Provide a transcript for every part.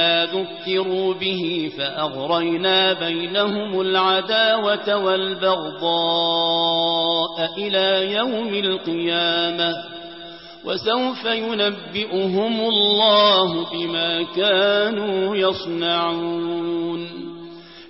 مَا ذكروا به فأغرينا بينهم العداوة والبغضاء إلى يوم القيامة وسوف ينبئهم الله بما كانوا يصنعون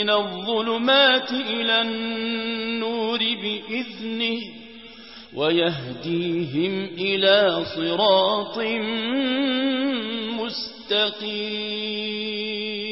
من الظلمات إلى النور بإذنه ويهديهم إلى صراط مستقيم